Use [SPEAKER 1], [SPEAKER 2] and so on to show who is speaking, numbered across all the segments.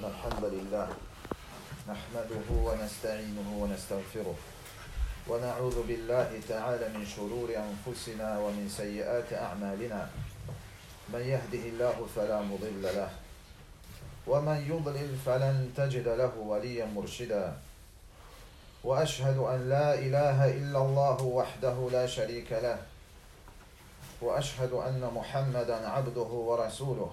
[SPEAKER 1] إن الحمد لله نحمده ونستعينه ونستغفره ونعوذ بالله تعالى من شرور أنفسنا ومن سيئات أعمالنا. من يهده الله فلا مضل له ومن يضلل فلن تجد له وليا مرشدا. وأشهد أن لا إله إلا الله وحده لا شريك له وأشهد أن محمدا عبده ورسوله.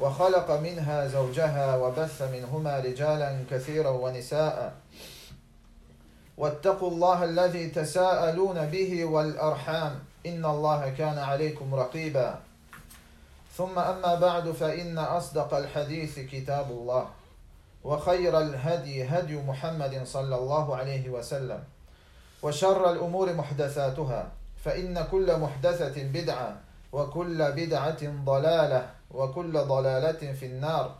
[SPEAKER 1] وخلق منها زوجها وبث منهما رجالا كثيرا ونساء. واتقوا الله الذي تساءلون به والأرحام. إن الله كان عليكم رقيبا. ثم أما بعد فإن أصدق الحديث كتاب الله. وخير الهدي هدي محمد صلى الله عليه وسلم. وشر الأمور محدثاتها. فإن كل محدثة بدعة. وكل بدعة ضلالة وكل ضلالة في النار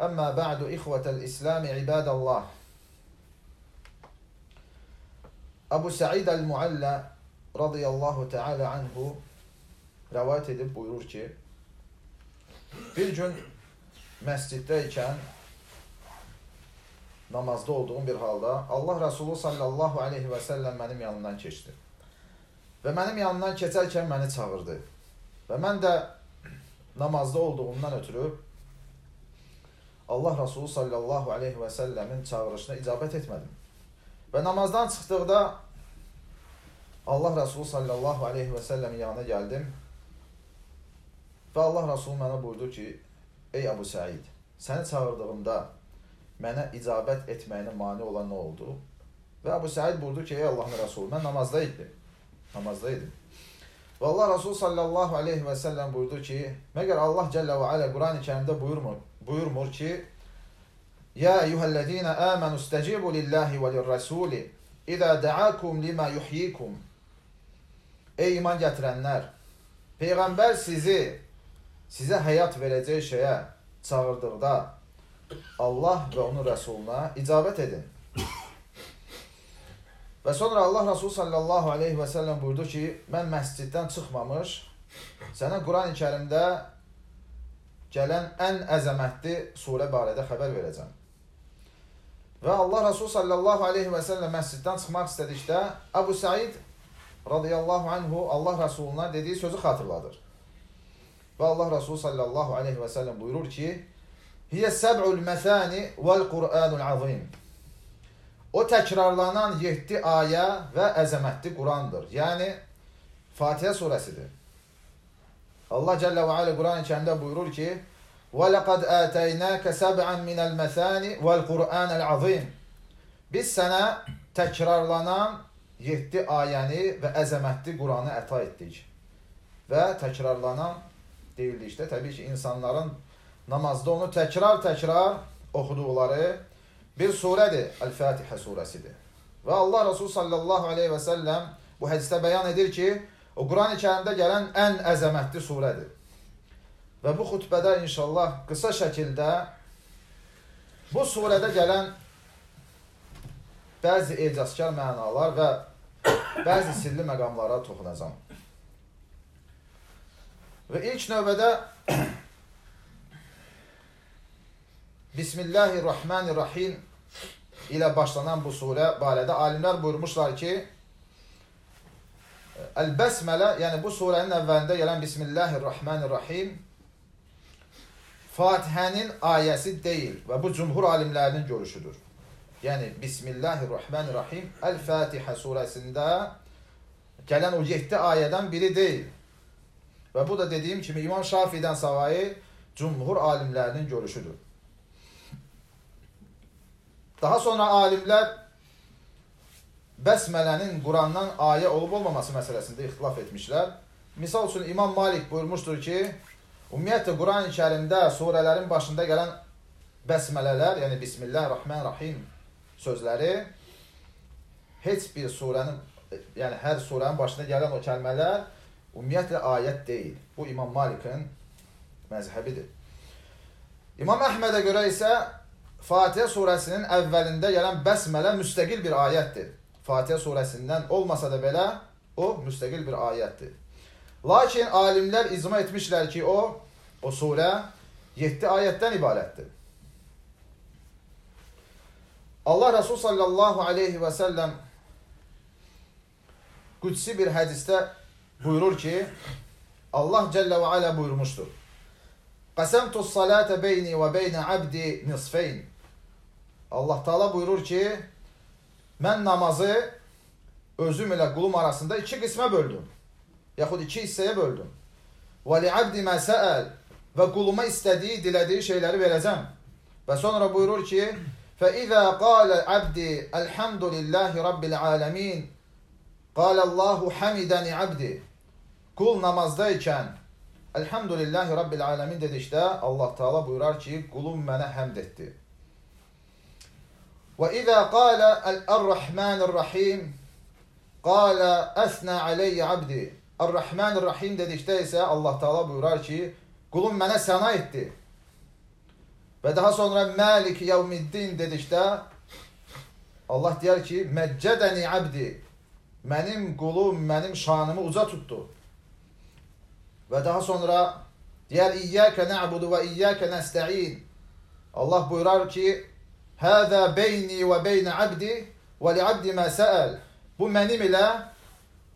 [SPEAKER 1] أما بعد إخوة الإسلام عباد الله Abu Sa'id el-Mualla radıyallahu teala anhu rəvayət edib buyurur ki, bir gün məsciddəykən namazda olduğum bir halda Allah Resulü sallallahu aleyhi və səlləm mənim yanımdan keçdi. Və mənim yanımdan keçərkən məni çağırdı. Və mən də namazda olduğumdan ötürü Allah Resulü sallallahu aleyhi və səlləmin çağırışına icabət etmədim. Və namazdan çıxdıqda Allah Resulü sallallahu aleyhi və səlləmin yanına gəldim və Allah Resulü mənə buyurdu ki, ey Əbu Səid, səni çağırdığımda mənə icabət etməyinə mani olan nə oldu? Və Əbu Səid buyurdu ki, ey Allahın Resulü, mən namazda idim. Namazda idim. Və Allah Rasul sallallahu aleyhi və səlləm buyurdu ki, məgər Allah Cəllə və Alə Qurani kərimdə buyurmur, buyurmur ki, Yə eyyuhəllədinə əmənu istəcibu lillahi və lirrəsuli İzə dəəkum limə yuhyikum Ey iman gətirənlər, Peyğəmbər sizi sizə həyat verəcək şeyə çağırdıqda Allah və onun rəsuluna icabət edin. Və sonra Allah Rasul sallallahu aleyhi və səlləm buyurdu ki, mən məsciddən çıxmamış, sənə Quran-ı kərimdə gələn ən əzəmətli surə barədə xəbər verəcəm. Və Allah Rasul sallallahu aleyhi və səlləm məsciddən çıxmaq istədikdə, Əbu Said radiyallahu anhu Allah Rasuluna dediyi sözü xatırladır. Və Allah Rasul sallallahu aleyhi və səlləm buyurur ki, Hiyə səb'ul məsəni vəl-Qur'anul azim. O təkrarlanan 7 ayə və əzəmətli Qurandır. Yəni, Fatihə surəsidir. Allah Cəllə və Alə Quran-ı kərimdə buyurur ki, وَلَقَدْ آتَيْنَاكَ سَبْعًا مِنَ الْمَثَانِ وَالْقُرْآنَ الْعَظِيمِ Biz sənə təkrarlanan 7 ayəni və əzəmətli Quranı əta etdik. Və təkrarlanan deyildikdə, təbii ki, insanların namazda onu təkrar-təkrar oxuduqları bir surədir, Əl-Fatihə surəsidir. Və Allah Rasul sallallahu aleyhi və səlləm bu hədisdə bəyan edir ki, o Quran-ı kərimdə gələn ən əzəmətli surədir. Və bu xutbədə inşallah qısa şəkildə bu surədə gələn bəzi ecazkar mənalar və bəzi sirli məqamlara toxunacam. Və ilk növbədə Bismillahirrahmanirrahim ilə başlanan bu surə barədə alimlər buyurmuşlar ki, Əl-Bəsmələ, yəni bu surənin əvvəlində gələn Bismillahirrahmanirrahim Fatihənin ayəsi deyil və bu cümhur alimlərinin görüşüdür. Yəni Bismillahirrahmanirrahim Əl-Fatihə surəsində gələn o 7 ayədən biri deyil. Və bu da dediyim kimi İmam Şafiidən savayı cümhur alimlərinin görüşüdür. Daha sonra alimlər bəsmələnin Qurandan ayə olub olmaması məsələsində ixtilaf etmişlər. Misal üçün İmam Malik buyurmuşdur ki, ümumiyyətlə Quran-ı Kərimdə surələrin başında gələn bəsmələlər, yəni Bismillahirrahmanirrahim sözləri heç bir surənin, yəni hər surənin başında gələn o kəlmələr ümumiyyətlə ayət deyil. Bu İmam Malikin məzhəbidir. İmam Əhmədə görə isə Fatihə surəsinin əvvəlində gələn bəsmələ müstəqil bir ayətdir. Fatihə surəsindən olmasa da belə o müstəqil bir ayətdir. Lakin alimlər icma etmişlər ki, o o surə 7 ayətdən ibarətdir. Allah Resul sallallahu aleyhi və səlləm qüdsi bir hədisdə buyurur ki, Allah Cəllə və Alə buyurmuşdur. Qəsəmtu salətə beyni və beynə abdi nisfeyn. Allah Taala buyurur ki, mən namazı özüm ilə qulum arasında iki qismə böldüm. Yaxud iki hissəyə böldüm. Və li abdi mə səəl və quluma istədiyi, dilədiyi şeyləri verəcəm. Və sonra buyurur ki, فإذا قال عبدي الحمد لله رب العالمين قال الله حمدني عبدي Qul namazdayken Elhamdülillahi Rabbil Alemin dedikdə Allah Teala buyurar ki, qulum mənə həmd etdi. Və izə qalə Ər-Rahmanir-Rahim qalə əsnə aleyyə abdi. Ər-Rahmanir-Rahim dedikdə isə Allah Teala buyurar ki, qulum mənə səna etdi. Və daha sonra Məlik Yevmiddin dedikdə Allah deyər ki, Məccədəni abdi. Mənim qulum mənim şanımı uca tutdu. Və daha sonra deyər İyyəkə nə'budu və İyyəkə nəstə'in. Allah buyurar ki, Həzə beyni və beynə abdi və li abdi mə səəl. Bu mənim ilə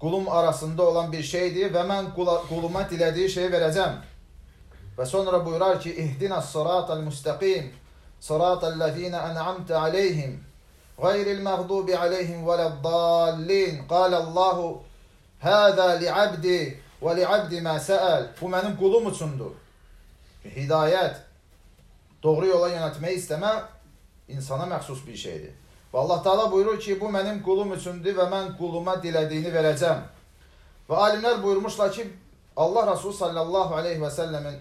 [SPEAKER 1] qulum arasında olan bir şeydir və mən quluma dilədiyi şeyi verəcəm. Və sonra buyurar ki, İhdinəs sıratal müstəqim, sıratal ləzinə ən'amtə aleyhim, qayril məğdubi aleyhim və ləddallin. Qalallahu, Həzə li abdi Və li abdi mə səəl. Bu mənim qulum üçündür. Hidayət, doğru yola yönətmək istəmə insana məxsus bir şeydir. Və Allah Taala buyurur ki, bu mənim qulum üçündür və mən quluma dilədiyini verəcəm. Və alimlər buyurmuşlar ki, Allah Resulü sallallahu aleyhi və səlləmin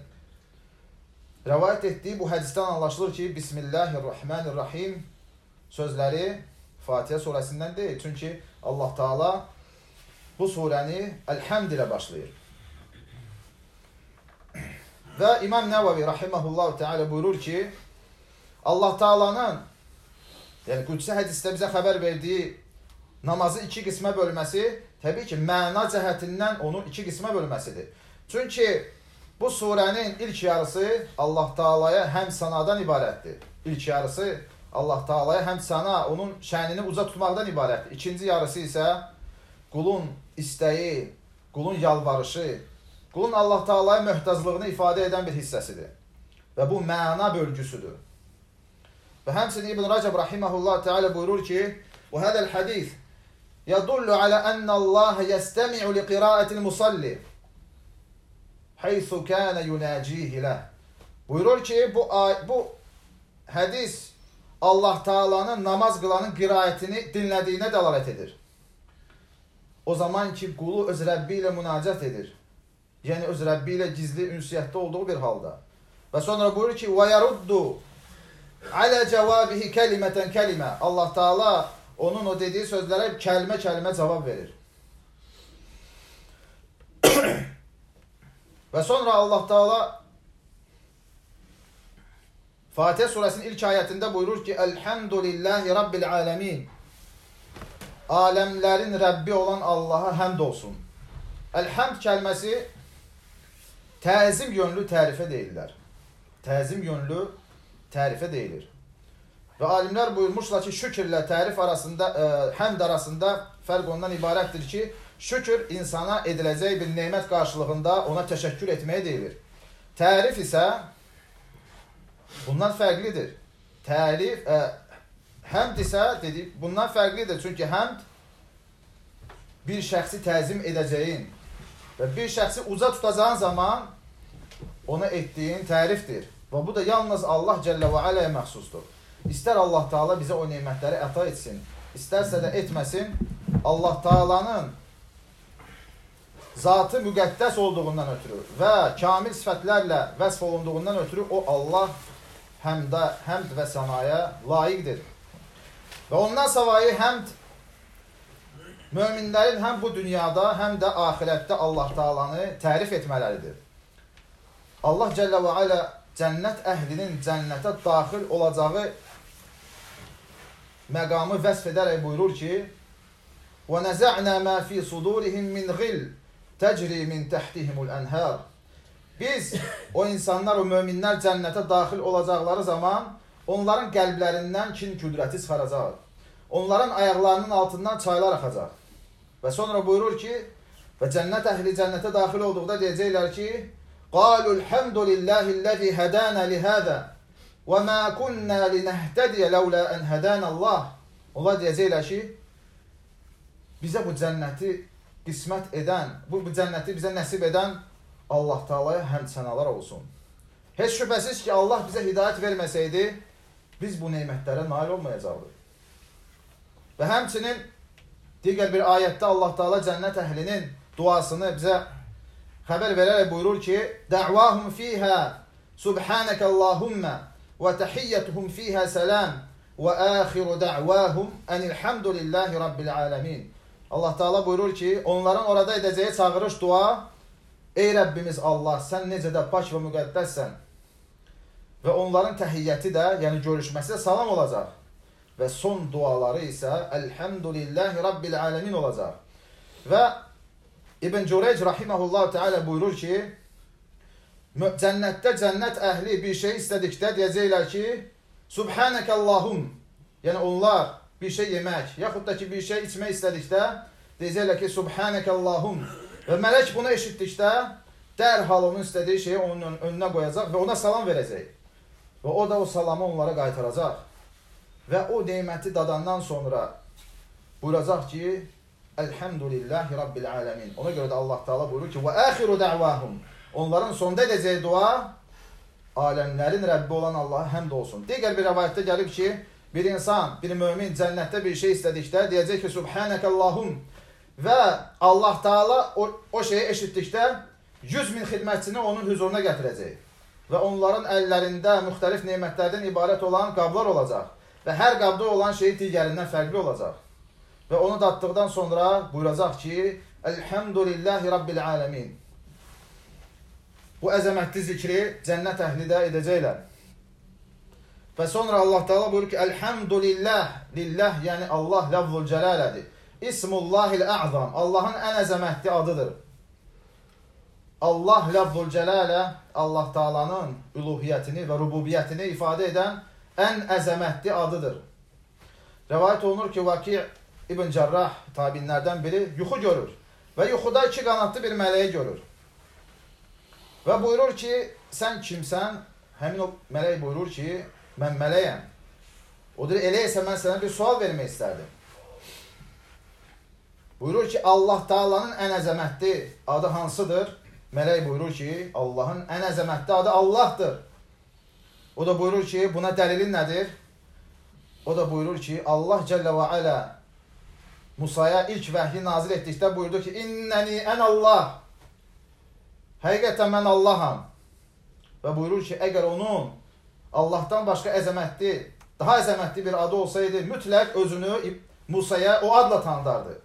[SPEAKER 1] rəvayət etdiyi bu hədisdən anlaşılır ki, Bismillahirrahmanirrahim sözləri Fatihə surəsindən deyil. Çünki Allah Taala bu surəni Əlhəmd ilə başlayır. Və İmam Nəvavi rahimehullah təala buyurur ki, Allah Taala'nın yəni qudsi hədisdə bizə xəbər verdiyi namazı iki qismə bölməsi təbii ki, məna cəhətindən onu iki qismə bölməsidir. Çünki bu surənin ilk yarısı Allah Taala'ya həm sanadan ibarətdir. İlk yarısı Allah Taala'ya həm sana, onun şənini uca tutmaqdan ibarətdir. İkinci yarısı isə qulun istəyi, qulun yalvarışı, qulun Allah Taala'ya möhtaclığını ifadə edən bir hissəsidir. Və bu məna bölgüsüdür. Və həmçinin İbn Rəcəb rahimehullah Teala buyurur ki: "Və hədəl hadis yadullu ala anna Allah yestemi'u li qira'atil musalli haythu kana yunacihi lah." Buyurur ki, bu bu hədis Allah Taala'nın namaz qılanın qiraətini dinlədiyinə dəlalət edir. O zaman ki qulu öz Rəbbi ilə münacat edir. Yəni öz Rəbbi ilə gizli ünsiyyətdə olduğu bir halda. Və sonra buyurur ki: "Və yaruddu alə cavabihi kəlimətən kəlimə." Allah Taala onun o dediyi sözlərə kəlmə-kəlmə cavab verir. Və sonra Allah Taala Fatihə surəsinin ilk ayətində buyurur ki: "Elhamdülillahi rabbil alamin." Aləmlərin Rəbbi olan Allaha həmd olsun. Əlhəmd kəlməsi təzim yönlü tərifə deyirlər. Təzim yönlü tərifə deyilir. Və alimlər buyurmuşlar ki, şükrlə tərif arasında, ə, e, həmd arasında fərq ondan ibarətdir ki, şükür insana ediləcək bir nemət qarşılığında ona təşəkkür etməyə deyilir. Tərif isə bundan fərqlidir. Tərif, ə, e, Həmd isə dedik, bundan fərqlidir. Çünki həmd bir şəxsi təzim edəcəyin və bir şəxsi uca tutacağın zaman ona etdiyin tərifdir. Və bu da yalnız Allah Cəllə və Aləyə məxsusdur. İstər Allah Taala bizə o nemətləri əta etsin, istərsə də etməsin, Allah Taalanın zatı müqəddəs olduğundan ötürü və kamil sifətlərlə vəsf olunduğundan ötürü o Allah həmdə, həmd və sənaya layiqdir. Və ondan savayı həmd möminlərin həm bu dünyada, həm də axirətdə Allah Taalanı tərif etmələridir. Allah Cəllə və Alə cənnət əhlinin cənnətə daxil olacağı məqamı vəsf edərək buyurur ki: "Və nəzə'nə mə fi sudurihim min ghil təcri min təhtihimul ənhar." Biz o insanlar, o möminlər cənnətə daxil olacaqları zaman onların qəlblərindən kin küdrəti çıxaracaq onların ayaqlarının altından çaylar axacaq. Və sonra buyurur ki, və cənnət əhli cənnətə daxil olduqda deyəcəklər ki, قَالُوا الْحَمْدُ لِلَّهِ الَّذِي هَدَانَ لِهَذَا وَمَا كُنَّا لِنَهْتَدِيَ لَوْلَا أَنْ هَدَانَ اللّٰهِ Onlar deyəcəklər ki, bizə bu cənnəti qismət edən, bu, bu cənnəti bizə nəsib edən Allah Taalaya həmçənalar olsun. Heç şübhəsiz ki, Allah bizə hidayət verməsəydi, biz bu nemətlərə nail olmayacaqdıq. Və həmçinin digər bir ayətdə Allah Taala cənnət əhlinin duasını bizə xəbər verərək buyurur ki, Də'vahum fiyhə subhanəkə Allahumma və təhiyyətuhum fiyhə sələm və əxiru də'vahum ənilhamdülillahi rabbil aləmin. Allah Taala buyurur ki, onların orada edəcəyi çağırış dua Ey Rəbbimiz Allah, sən necə də pak və müqəddəssən. Və onların təhiyyəti də, yəni görüşməsi də salam olacaq. Və son duaları isə Elhamdülillahi Rabbil aləmin olacaq. Və İbn Cüreyc rahimehullah teala buyurur ki, cənnətdə cənnət əhli bir şey istədikdə deyəcəklər ki, Subhanəkəllahum. Yəni onlar bir şey yemək, yaxud da ki bir şey içmək istədikdə deyəcəklər ki, Subhanəkəllahum. Və mələk bunu eşitdikdə dərhal onun istədiyi şeyi onun önünə qoyacaq və ona salam verəcək. Və o da o salamı onlara qaytaracaq. Və o neməti dadandan sonra buyuracaq ki, Elhamdülillahi Rabbil alemin. Ona görə də Allah Teala buyurur ki, və əxiru dəvahum. Onların sonda edəcəyi dua aləmlərin Rəbbi olan Allaha həmd olsun. Digər bir rəvayətdə gəlib ki, bir insan, bir mömin cənnətdə bir şey istədikdə deyəcək ki, Subhanəkəllahum və Allah Teala o, o şeyi eşitdikdə 100 min xidmətçini onun huzuruna gətirəcək. Və onların əllərində müxtəlif nemətlərdən ibarət olan qablar olacaq. Və hər qabda olan şey digərindən fərqli olacaq. Və onu datdıqdan sonra buyuracaq ki, Elhamdülillahi Rabbil aləmin. Bu əzəmətli zikri cənnət əhli də edəcəklər. Və sonra Allah Teala buyurur ki, Elhamdülillah, lillah, yəni Allah ləvvul cələlədir. İsmullahil ə'zam, Allahın ən əzəmətli adıdır. Allah ləvvul cələlə Allah Taalanın üluhiyyətini və rububiyyətini ifadə edən ən əzəmətli adıdır. Rəvayət olunur ki, Vaki İbn Cərrah tabinlərdən biri yuxu görür və yuxuda iki qanadlı bir mələyi görür. Və buyurur ki, sən kimsən? Həmin o mələk buyurur ki, mən mələyəm. O deyir, elə isə mən sənə bir sual vermək istərdim. Buyurur ki, Allah Taalanın ən əzəmətli adı hansıdır? Mələk buyurur ki, Allahın ən əzəmətli adı Allahdır. O da buyurur ki, buna dəlilin nədir? O da buyurur ki, Allah Cəllə və Alə Musaya ilk vəhyi nazil etdikdə buyurdu ki, İnnəni ən Allah. Həqiqətən mən Allaham. Və buyurur ki, əgər onun Allahdan başqa əzəmətli, daha əzəmətli bir adı olsaydı, mütləq özünü Musaya o adla tanıdardı.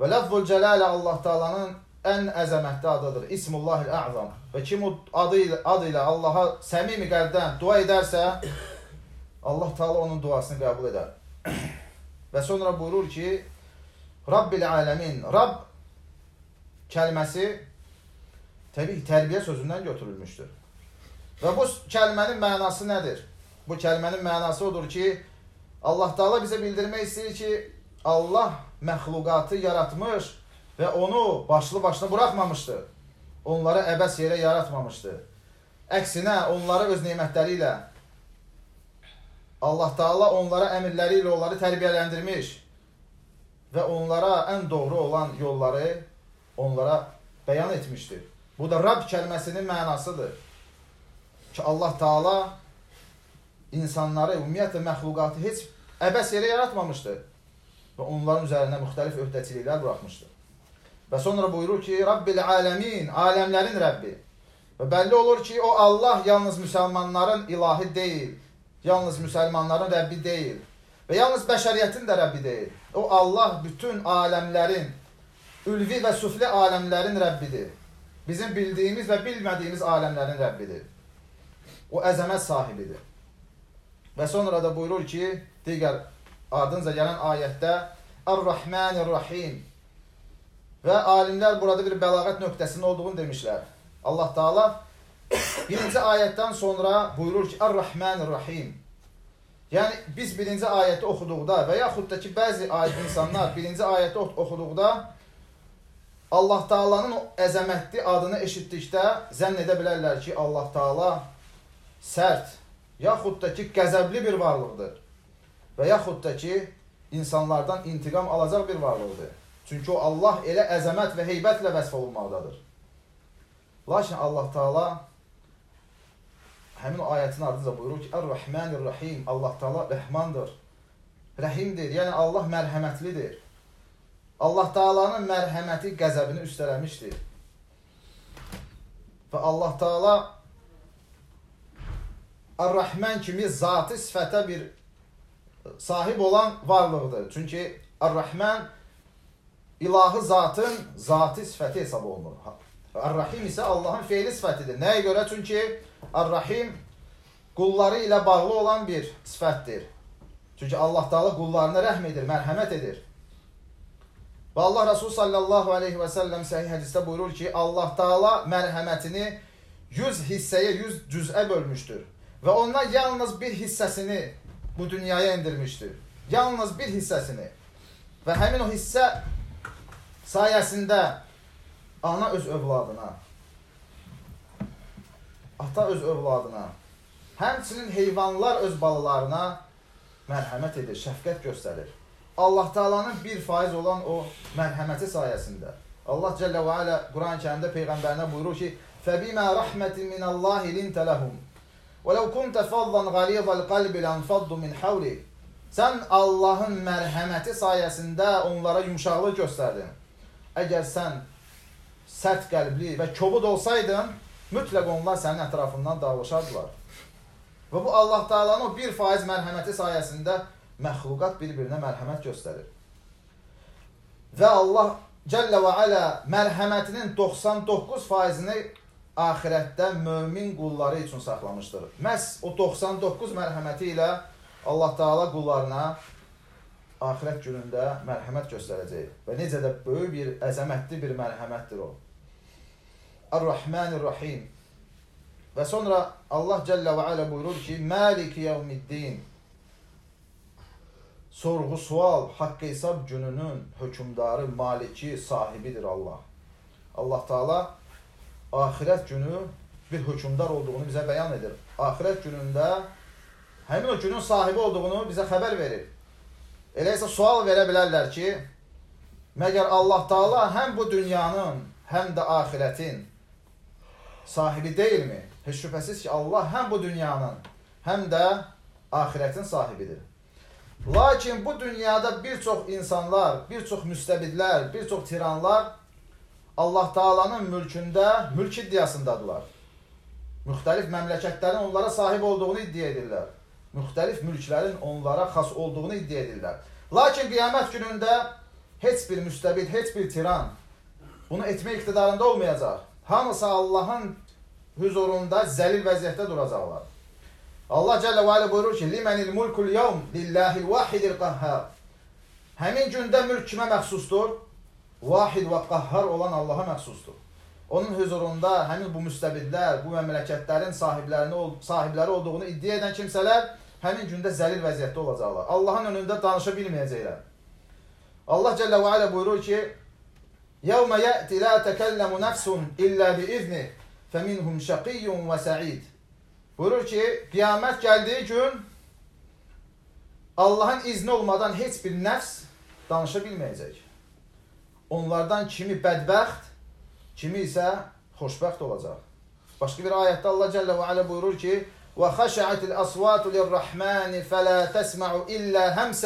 [SPEAKER 1] Və ləfzul cələlə Allah Taalanın ən əzəmətli adıdır. İsmullahil ə'zam. Və kim o adı ilə, adı ilə Allaha səmimi qəlbdən dua edərsə, Allah Taala onun duasını qəbul edər. Və sonra buyurur ki, Rabbil aləmin, Rab kəlməsi təbii tərbiyə sözündən götürülmüşdür. Və bu kəlmənin mənası nədir? Bu kəlmənin mənası odur ki, Allah Taala bizə bildirmək istəyir ki, Allah məxluqatı yaratmış və onu başlı başına buraxmamışdır. Onları əbəs yerə yaratmamışdır. Əksinə, onları öz nemətləri ilə Allah Taala onlara əmirləri ilə onları tərbiyələndirmiş və onlara ən doğru olan yolları onlara bəyan etmişdir. Bu da Rəbb kəlməsinin mənasıdır. Ki Allah Taala insanları, ümumiyyətlə məxluqatı heç əbəs yerə yaratmamışdır və onların üzərində müxtəlif öhdəçiliklər buraxmışdır. Və sonra buyurur ki, Rabbil aləmin, aləmlərin Rəbbi. Və bəlli olur ki, o Allah yalnız müsəlmanların ilahi deyil, yalnız müsəlmanların Rəbbi deyil və yalnız bəşəriyyətin də Rəbbi deyil. O Allah bütün aləmlərin, ülvi və sufli aləmlərin Rəbbidir. Bizim bildiyimiz və bilmədiyimiz aləmlərin Rəbbidir. O əzəmət sahibidir. Və sonra da buyurur ki, digər ardınca gələn ayətdə Ar-Rahmanir-Rahim və alimlər burada bir bəlağət nöqtəsinin olduğunu demişlər. Allah Taala birinci ayətdən sonra buyurur ki, Ar-Rahmanir-Rahim. Yəni biz birinci ayəti oxuduqda və yaxud da ki bəzi ayət insanlar birinci ayəti oxuduqda Allah Taala'nın o əzəmətli adını eşitdikdə zənn edə bilərlər ki, Allah Taala sərt, yaxud da ki qəzəbli bir varlıqdır. Və yaxud da ki insanlardan intiqam alacaq bir varlıqdır. Çünki o Allah elə əzəmət və heybətlə vəsf olunmaqdadır. Lakin Allah Taala həmin ayətin ardınca buyurur ki, Ər-Rəhmanir-Rahim, Allah Taala rəhmandır, rəhimdir, yəni Allah mərhəmətlidir. Allah Taala'nın mərhəməti qəzəbini üstələmişdir. Və Allah Taala Ar-Rahman kimi zati sifətə bir sahib olan varlıqdır. Çünki Ar-Rahman ilahı zatın zati sifəti hesab olunur. Ar-Rahim isə Allahın feili sifətidir. Nəyə görə? Çünki Ar-Rahim qulları ilə bağlı olan bir sifətdir. Çünki Allah Taala qullarına rəhm edir, mərhəmət edir. Və Allah Rasul sallallahu aleyhi və səlləm səhih hədisdə buyurur ki, Allah Taala mərhəmətini 100 hissəyə, 100 cüzə bölmüşdür. Və ondan yalnız bir hissəsini bu dünyaya indirmişdir. Yalnız bir hissəsini. Və həmin o hissə sayəsində ana öz övladına, ata öz övladına, həmçinin heyvanlar öz balalarına mərhəmət edir, şəfqət göstərir. Allah Taala'nın 1% olan o mərhəməti sayəsində. Allah Cəllə və Alə Quran-ı Kərimdə peyğəmbərinə buyurur ki: "Fəbimə rahmetin minallahi lintə lehum. Və law kunta faddan ghalizal qalbi lanfaddu min hawlik." Sən Allahın mərhəməti sayəsində onlara yumşaqlıq göstərdin. Əgər sən sərt qəlbli və kobud olsaydın, mütləq onlar sənin ətrafından dağılışardılar. Və bu Allah Taala'nın o 1% mərhəməti sayəsində məxluqat bir-birinə mərhəmət göstərir. Və Allah Cəllə və Alə mərhəmətinin 99%-ni axirətdə mömin qulları üçün saxlamışdır. Məhz o 99 mərhəməti ilə Allah Taala qullarına axirət günündə mərhəmət göstərəcək. Və necə də böyük bir, əzəmətli bir mərhəmətdir o. Ar-Rahmanir-Rahim. Və sonra Allah Cəllə və Alə buyurur ki, Maliki yevmiddin. Sorğu sual, haqq hesab gününün hökmdarı, maliki, sahibidir Allah. Allah Taala axirət günü bir hökmdar olduğunu bizə bəyan edir. Axirət günündə həmin o günün sahibi olduğunu bizə xəbər verir. Elə isə sual verə bilərlər ki, məgər Allah Taala həm bu dünyanın, həm də axirətin sahibi deyilmi? Heç şübhəsiz ki, Allah həm bu dünyanın, həm də axirətin sahibidir. Lakin bu dünyada bir çox insanlar, bir çox müstəbidlər, bir çox tiranlar Allah Taala'nın mülkündə mülk iddiasındadılar. Müxtəlif məmləkətlərin onlara sahib olduğunu iddia edirlər müxtəlif mülklərin onlara xas olduğunu iddia edirlər. Lakin qiyamət günündə heç bir müstəbid, heç bir tiran bunu etmək iqtidarında olmayacaq. Hamısı Allahın huzurunda zəlil vəziyyətdə duracaqlar. Allah Cəllə və Alə buyurur ki, Limənil mulkul yevm lillahil vahidil qəhhər. Həmin gündə mülk kimə məxsusdur? Vahid və qəhhər olan Allaha məxsusdur. Onun huzurunda həmin bu müstəbidlər, bu məmləkətlərin sahiblərini, sahibləri olduğunu iddia edən kimsələr həmin gündə zəlil vəziyyətdə olacaqlar. Allahın önündə danışa bilməyəcəklər. Allah Cəllə və Alə buyurur ki, يَوْمَ يَأْتِ لَا تَكَلَّمُ نَفْسٌ إِلَّا بِإِذْنِهِ فَمِنْهُمْ شَقِيٌّ وَسَعِيدٌ Buyurur ki, qiyamət gəldiyi gün Allahın izni olmadan heç bir nəfs danışa bilməyəcək. Onlardan kimi bədbəxt, kimi isə xoşbəxt olacaq. Başqa bir ayətdə Allah Cəllə və Alə buyurur ki, وَخَشَعَتِ الْأَصْوَاتُ لِلرَّحْمَانِ فَلَا تَسْمَعُ إِلَّا هَمْسَ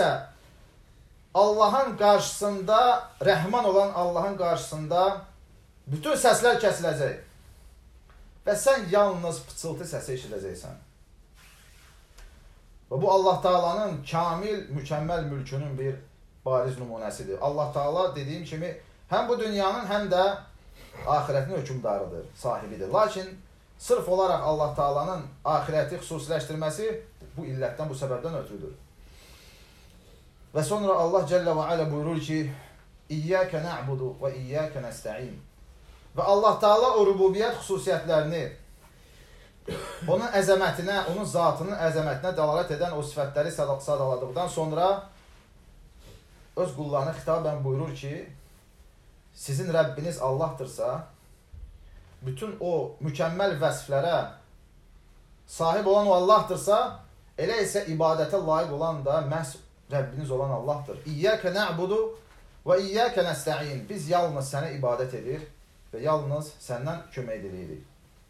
[SPEAKER 1] Allahın qarşısında, rəhman olan Allahın qarşısında bütün səslər kəsiləcək. və sən yalnız pıçıltı səsi eşidəcəksən. Və bu Allah Taalanın kamil, mükəmməl mülkünün bir bariz nümunəsidir. Allah Taala dediyim kimi həm bu dünyanın, həm də axirətin hökmdarıdır, sahibidir. Lakin sırf olaraq Allah Taalanın axirəti xüsusiləşdirməsi bu illətdən, bu səbəbdən ötürüdür. Və sonra Allah Cəllə və Alə buyurur ki, İyyəkə nə'budu və iyyəkə nəstə'in. Və Allah Taala o rububiyyət xüsusiyyətlərini onun əzəmətinə, onun zatının əzəmətinə dəlalət edən o sifətləri sadaladıqdan sonra öz qullarına xitabən buyurur ki, sizin Rəbbiniz Allahdırsa, bütün o mükəmməl vəsflərə sahib olan o Allahdırsa, elə isə ibadətə layiq olan da məhz Rəbbiniz olan Allahdır. İyyəkə nə'budu və iyyəkə nəstə'in. Biz yalnız sənə ibadət edir və yalnız səndən kömək edirik.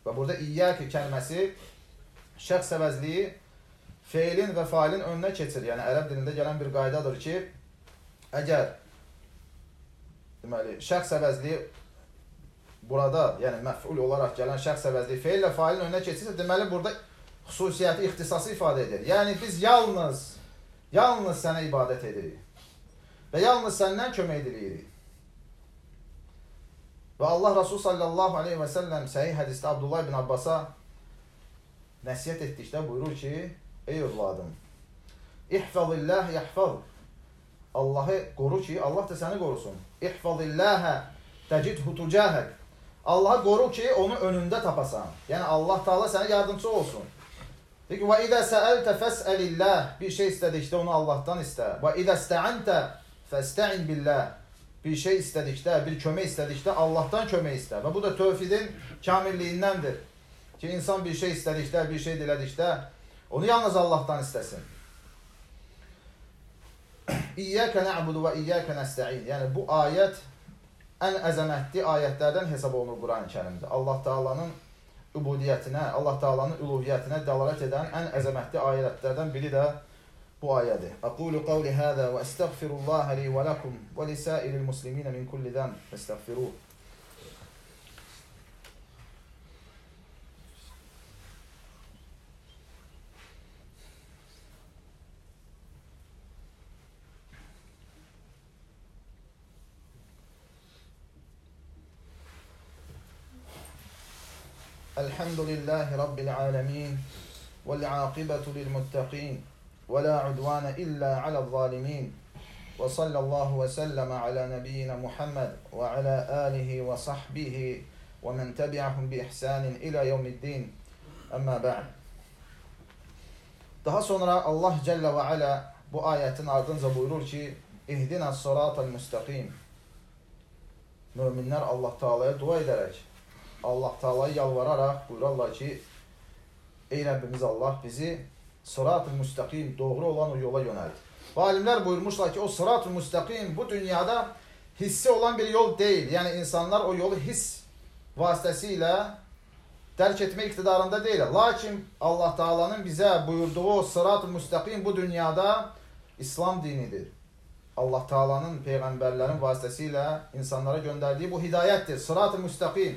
[SPEAKER 1] Və burada iyyəkə kəlməsi şəxs əvəzliyi feilin və failin önünə keçir. Yəni ərəb dilində gələn bir qaydadır ki, əgər deməli şəxs əvəzliyi burada, yəni məf'ul olaraq gələn şəxs əvəzliyi feil və failin önünə keçirsə, deməli burada xüsusiyyəti, ixtisası ifadə edir. Yəni biz yalnız Yalnız sənə ibadət edirik. Və yalnız səndən kömək edirik. Və Allah Rasul sallallahu aleyhi və səlləm səhih hədisdə Abdullah ibn Abbasa nəsiyyət etdikdə buyurur ki, ey övladım, İhfazillah yahfaz. Allahı qoru ki, Allah da səni qorusun. İhfazillahə təcidhu tucahək. Allahı qoru ki, onu önündə tapasan. Yəni Allah Taala sənə yardımçı olsun. Deyir ki, və idə səəltə fəsəlillah. Bir şey istədikdə onu Allahdan istə. Və idə istəəntə fəstəin billah. Bir şey istədikdə, bir kömək istədikdə Allahdan kömək istə. Və bu da tövhidin kamilliyindəndir. Ki, insan bir şey istədikdə, bir şey dilədikdə onu yalnız Allahdan istəsin. İyyəkə nə'budu və iyyəkə nəstə'in. Yəni, bu ayət ən əzəmətli ayətlərdən hesab olunur Quran-ı kərimdə. Allah Teala'nın übudiyyətinə, Allah Taala'nın üluhiyyətinə dəlalət edən ən əzəmətli ayələrdən biri də bu ayədir. Aqulu qawli hada və estəğfirullah li və lakum və lisairil muslimin min kulli zam. Estəğfiruh. الحمد لله رب العالمين والعاقبة للمتقين ولا عدوان إلا على الظالمين. وصلى الله وسلم على نبينا محمد وعلى آله وصحبه ومن تبعهم بإحسان إلى يوم الدين. أما بعد. Daha sonra Allah Celle ve Ala bu ayetin ardınca buyurur ki İhdina sıratal müstakim. Müminler Allah Teala'ya dua ederek Allah Taala'ya yalvararaq buyurarlar ki, ey Rəbbimiz Allah bizi sırat-ı müstəqim, doğru olan o yola yönəlt. Və alimlər buyurmuşlar ki, o sırat-ı müstəqim bu dünyada hissi olan bir yol deyil. Yəni insanlar o yolu hiss vasitəsilə dərk etmə iqtidarında deyil. Lakin Allah Taala'nın bizə buyurduğu o sırat-ı müstəqim bu dünyada İslam dinidir. Allah Taala'nın peyğəmbərlərin vasitəsilə insanlara göndərdiyi bu hidayətdir. Sırat-ı müstəqim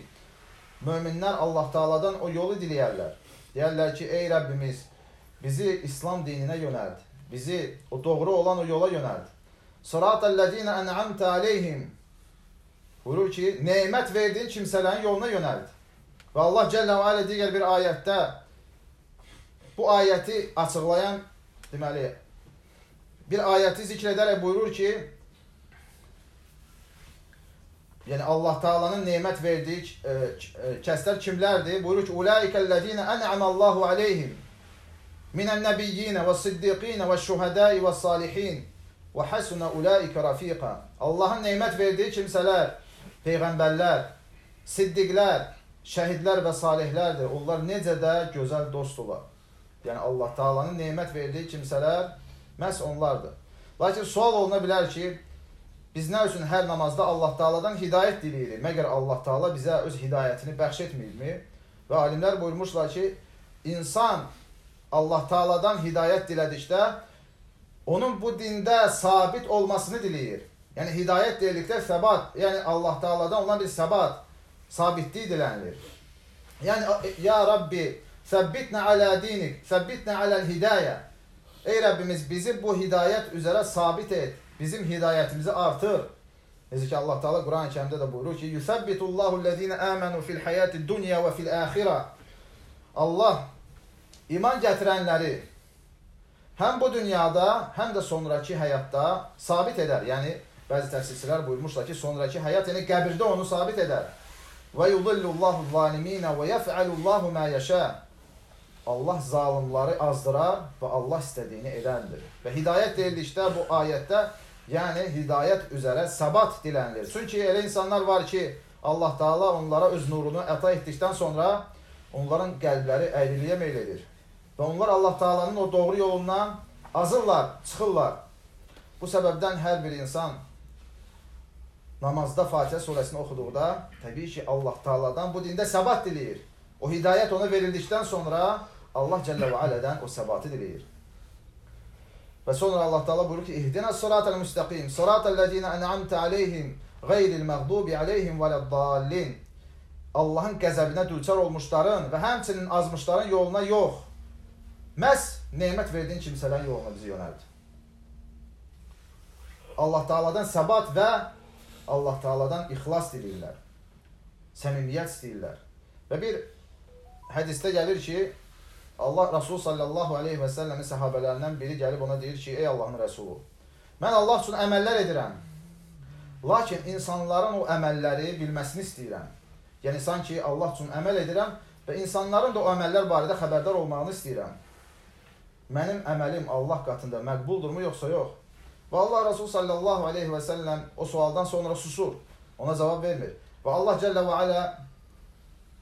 [SPEAKER 1] möminlər Allah Taala'dan o yolu diləyərlər. Deyərlər ki, ey Rəbbimiz, bizi İslam dininə yönəld. Bizi o doğru olan o yola yönəld. Sıratəl-ləzîne en'amte aleyhim. Buyurur ki, nemət verdiyin kimsələrin yoluna yönəld. Və Allah Cəllə və Alə digər bir ayətdə bu ayəti açıqlayan, deməli, bir ayəti zikr edərək buyurur ki, yəni Allah Taala'nın nemət verdiyi e, e, kəslər kimlərdir? Buyurur ki, "Ulaikellezine en'amallahu aleyhim minen nebiyyin ve siddiqin ve şuhada'i ve salihin ve hasuna ulaika rafiqa." Allahın nemət verdiyi kimsələr, peyğəmbərlər, siddiqlər, şəhidlər və salihlərdir. Onlar necə də gözəl dostdular. Yəni Allah Taala'nın nemət verdiyi kimsələr məhz onlardır. Lakin sual oluna bilər ki, Biz nə üçün hər namazda Allah Taala'dan hidayət diləyirik? Məgər Allah Taala bizə öz hidayətini bəxş etməyibmi? Və alimlər buyurmuşlar ki, insan Allah Taala'dan hidayət dilədikdə onun bu dində sabit olmasını diləyir. Yəni hidayət dedikdə səbat, yəni Allah Taala'dan olan bir səbat, sabitlik dilənilir. Yəni ya Rabbi, səbbitnə alə dinik, səbbitnə aləl hidayə. Ey Rəbbimiz, bizi bu hidayət üzrə sabit et. Bizim hidayətimizi artır. Necə ki Allah Taala Quran-Kərimdə də buyurur ki: "Yusabbitullahu allazina amanu fil hayatid dunya və fil axirə." Allah iman gətirənləri həm bu dünyada, həm də sonrakı həyatda sabit edər. Yəni bəzi təfsirçilər buyurmuşlar ki, sonrakı həyat yəni qəbirdə onu sabit edər. Və yudillullahu zalimin və yef'alullahu ma yasha. Allah zalimləri azdırar və Allah istədiyini edəndir. Və hidayət deyildikdə bu ayətdə Yəni hidayət üzərə səbat dilənilir. Çünki elə insanlar var ki, Allah Taala onlara öz nurunu əta etdikdən sonra onların qəlbləri əyriliyə meyl edir. Və onlar Allah Taala'nın o doğru yolundan azırlar, çıxırlar. Bu səbəbdən hər bir insan namazda Fatihə surəsini oxuduqda təbii ki, Allah Taala'dan bu dində səbat diləyir. O hidayət ona verildikdən sonra Allah Cəllə və Alədən o səbatı diləyir. Və sonra Allah Taala buyurur ki: "İhdina sıratal müstəqim, sıratal lezina en'amte aleyhim, gayril məğdubi aleyhim vələddallin." Allahın qəzəbinə düçar olmuşların və həmçinin azmışların yoluna yox. Məs nemət verdiyin kimsələrin yoluna bizi yönəld. Allah Taala'dan səbat və Allah Taala'dan ixlas diləyirlər. Səmimiyyət istəyirlər. Və bir hədisdə gəlir ki, Allah Rasul sallallahu aleyhi və səlləmin səhabələrindən biri gəlib ona deyir ki, ey Allahın Rəsulu, mən Allah üçün əməllər edirəm. Lakin insanların o əməlləri bilməsini istəyirəm. Yəni, sanki Allah üçün əməl edirəm və insanların da o əməllər barədə xəbərdar olmağını istəyirəm. Mənim əməlim Allah qatında məqbuldurmu, yoxsa yox? Və Allah Rasul sallallahu aleyhi və səlləm o sualdan sonra susur, ona cavab vermir. Və Allah Cəllə və Alə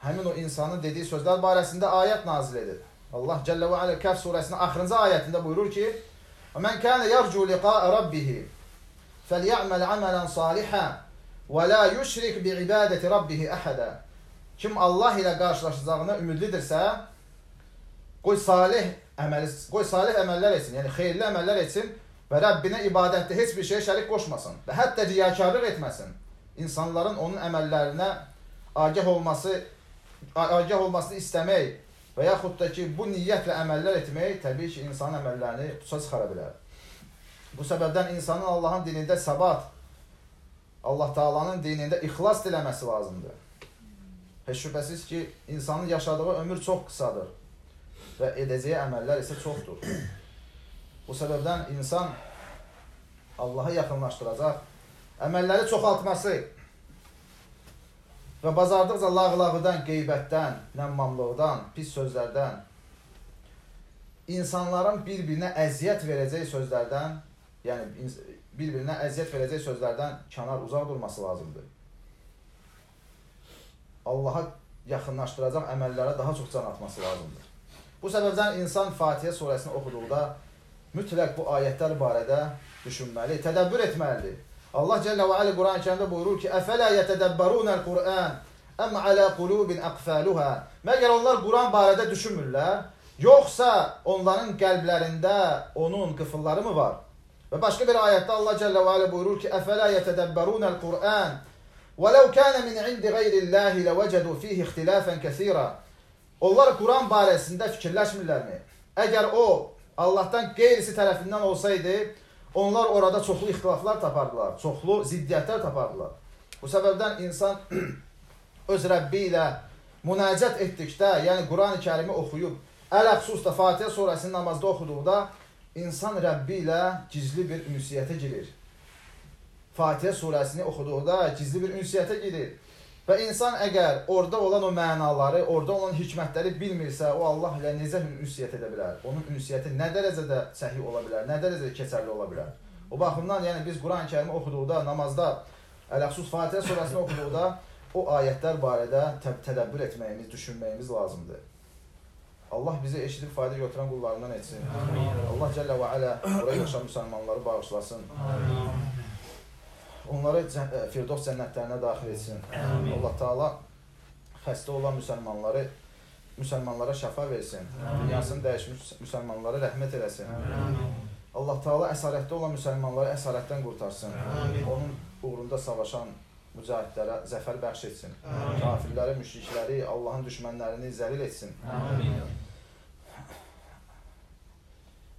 [SPEAKER 1] həmin o insanın dediyi sözlər barəsində ayət nazil edir. Allah Cəllə və Alə Kəf surəsinin axırıncı ayətində buyurur ki: "Mən kana yarju liqa'a rabbih fəlyamal amalan salihan və la yushrik bi ibadati rabbih ahada." Kim Allah ilə qarşılaşacağına ümidlidirsə, qoy salih əməl qoy salih əməllər etsin, yəni xeyirli əməllər etsin və Rəbbinə ibadətdə heç bir şey şərik qoşmasın və hətta riyakarlıq etməsin. İnsanların onun əməllərinə agah olması agah olmasını istəmək və yaxud da ki, bu niyyətlə əməllər etmək təbii ki, insanın əməllərini puça çıxara bilər. Bu səbəbdən insanın Allahın dinində səbat, Allah Taalanın dinində ixlas diləməsi lazımdır. Heç şübhəsiz ki, insanın yaşadığı ömür çox qısadır və edəcəyi əməllər isə çoxdur. Bu səbəbdən insan Allaha yaxınlaşdıracaq əməlləri çoxaltması Və bazardıqca lağlağıdan, qeybətdən, nəmmamlıqdan, pis sözlərdən, insanların bir-birinə əziyyət verəcək sözlərdən, yəni bir-birinə əziyyət verəcək sözlərdən kənar uzaq durması lazımdır. Allaha yaxınlaşdıracaq əməllərə daha çox can atması lazımdır. Bu səbəbdən insan Fatihə surəsini oxuduqda mütləq bu ayətlər barədə düşünməli, tədəbbür etməlidir. Allah Cəllə və Alə Quran-ı kərimdə buyurur ki, Əfələ yətədəbbərunəl Qur'an, əm alə qulubin əqfəluhə. Məgər onlar Quran barədə düşünmürlər? Yoxsa onların qəlblərində onun qıfılları mı var? Və başqa bir ayətdə Allah Cəllə və Alə buyurur ki, Əfələ yətədəbbərunəl Qur'an, وَلَوْ كَانَ مِنْ عِنْدِ غَيْرِ اللّٰهِ لَوَجَدُوا ف۪يهِ اِخْتِلَافًا كَثِيرًا Onlar Quran barəsində fikirləşmirlərmi? Əgər o Allahdan qeyrisi tərəfindən olsaydı, onlar orada çoxlu ixtilaflar tapardılar, çoxlu ziddiyyətlər tapardılar. Bu səbəbdən insan öz Rəbbi ilə münacət etdikdə, yəni Quran-ı Kərimi oxuyub, ələxsus da Fatihə surəsini namazda oxuduqda insan Rəbbi ilə gizli bir ünsiyyətə girir. Fatihə surəsini oxuduqda gizli bir ünsiyyətə girir. Və insan əgər orada olan o mənaları, orada olan hikmətləri bilmirsə, o Allah ilə necə ünsiyyət edə bilər? Onun ünsiyyəti nə dərəcədə səhih ola bilər, nə dərəcədə keçərli ola bilər? O baxımdan, yəni biz Quran-ı Kərimi oxuduqda, namazda, ələxsus Fatihə surəsini oxuduqda o ayətlər barədə tədəbbür etməyimiz, düşünməyimiz lazımdır. Allah bizi eşidib fayda götürən qullarından etsin. Amin. Allah Cəllə və Alə buraya yaşayan müsəlmanları bağışlasın. Amin. Onları e, Firdos cənnətlərinə daxil etsin. Amin. Allah Taala xəstə olan müsəlmanları müsəlmanlara şəfa versin. Dünyasını dəyişmiş müsəlmanlara rəhmət eləsin. Amin. Allah Taala əsarətdə olan müsəlmanları əsarətdən qurtarsın. Amin. Onun uğrunda savaşan mücahidlərə zəfər bəxş etsin.
[SPEAKER 2] Amin.
[SPEAKER 1] Kafirləri, müşrikləri, Allahın düşmənlərini zəlil etsin.
[SPEAKER 2] Amin.